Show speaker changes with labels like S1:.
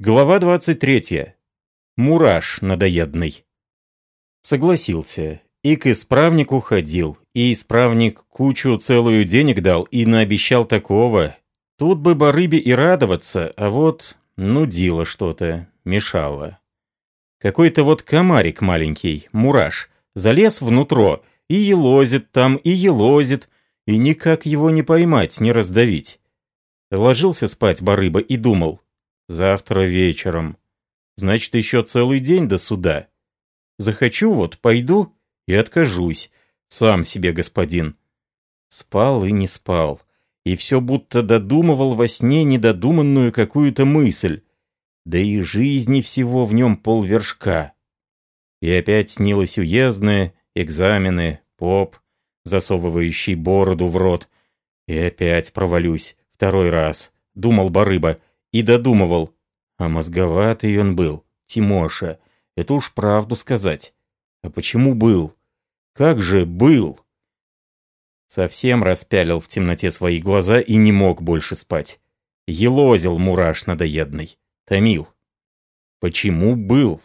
S1: Глава 23. Мураш надоедный. Согласился. И к исправнику ходил. И исправник кучу целую денег дал и наобещал такого. Тут бы барыбе и радоваться, а вот нудило что-то, мешало. Какой-то вот комарик маленький, мураш, залез внутрь и елозит там, и елозит, и никак его не поймать, не раздавить. Ложился спать барыба и думал — Завтра вечером. Значит, еще целый день до суда. Захочу вот, пойду и откажусь. Сам себе господин. Спал и не спал. И все будто додумывал во сне недодуманную какую-то мысль. Да и жизни всего в нем полвершка. И опять снилось уездное, экзамены, поп, засовывающий бороду в рот. И опять провалюсь. Второй раз. Думал Барыба и додумывал. А мозговатый он был, Тимоша. Это уж правду сказать. А почему был? Как же был? Совсем распялил в темноте свои глаза и не мог больше спать. Елозил мураш надоедный. Томил. Почему был?